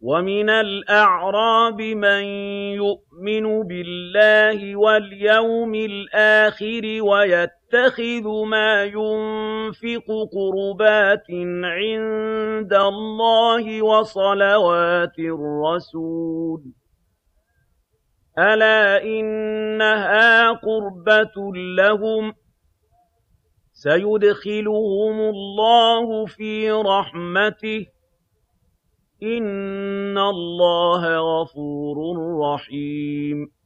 وَمِنَ الْأَعْرَابِ مَن يُؤْمِنُ بِاللَّهِ وَالْيَوْمِ الْآخِرِ وَيَتَّخِذُ مَا يُنفِقُ قُرُبَاتٍ عِندَ اللَّهِ وَصَلَوَاتِ الرَّسُولِ ۚ أَلَا إِنَّهَا قُرْبَةٌ لَّهُمْ ۚ سَيُدْخِلُهُمُ اللَّهُ فِي رَحْمَتِهِ ۗ إِنَّ اللَّهَ غَفُورٌ رَّحِيمٌ